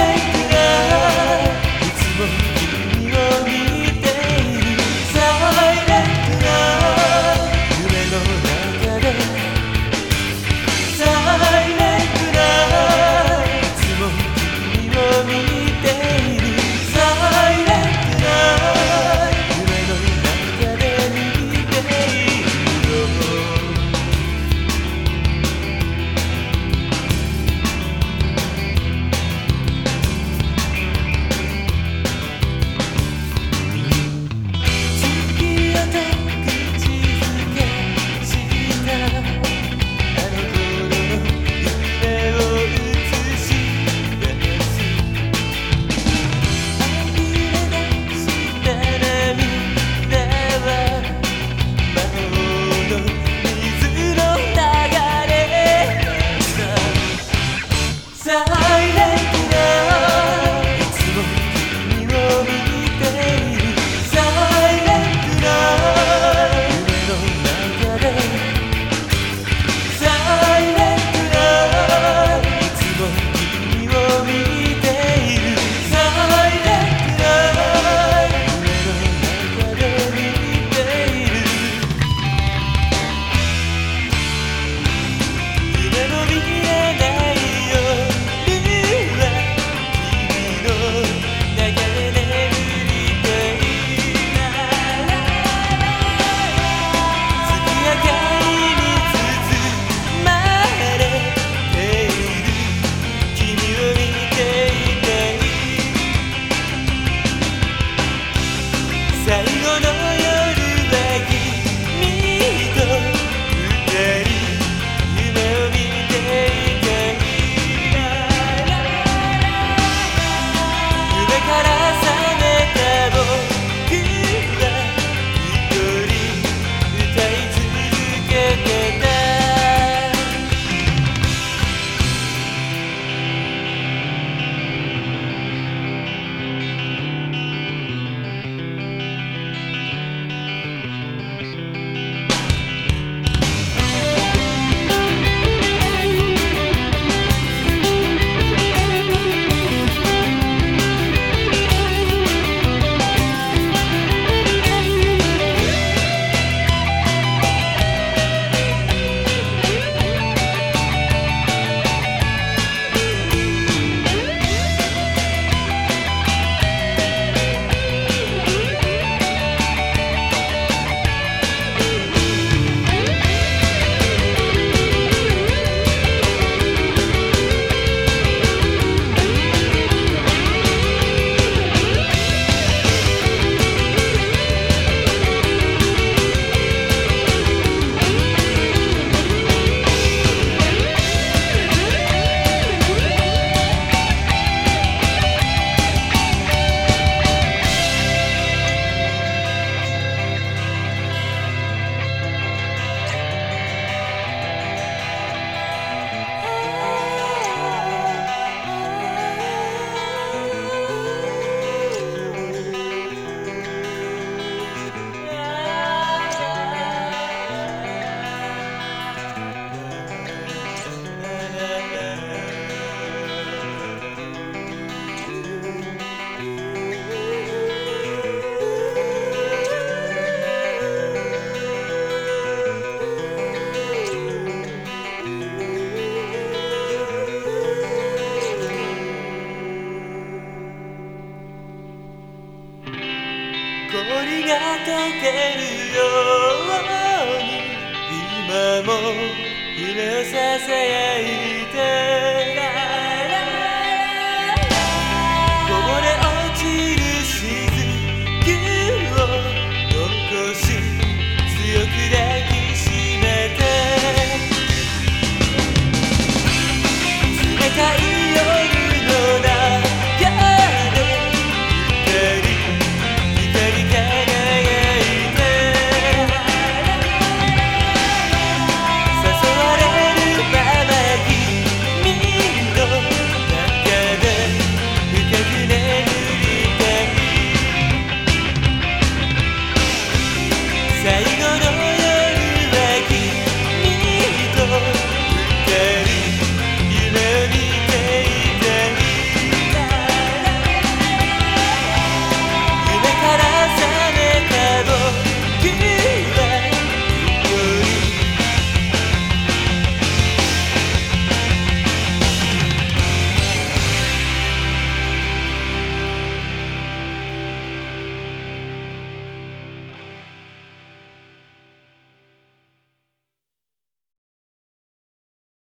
yeah. から氷が溶けるように今も夢をささやいて。最後の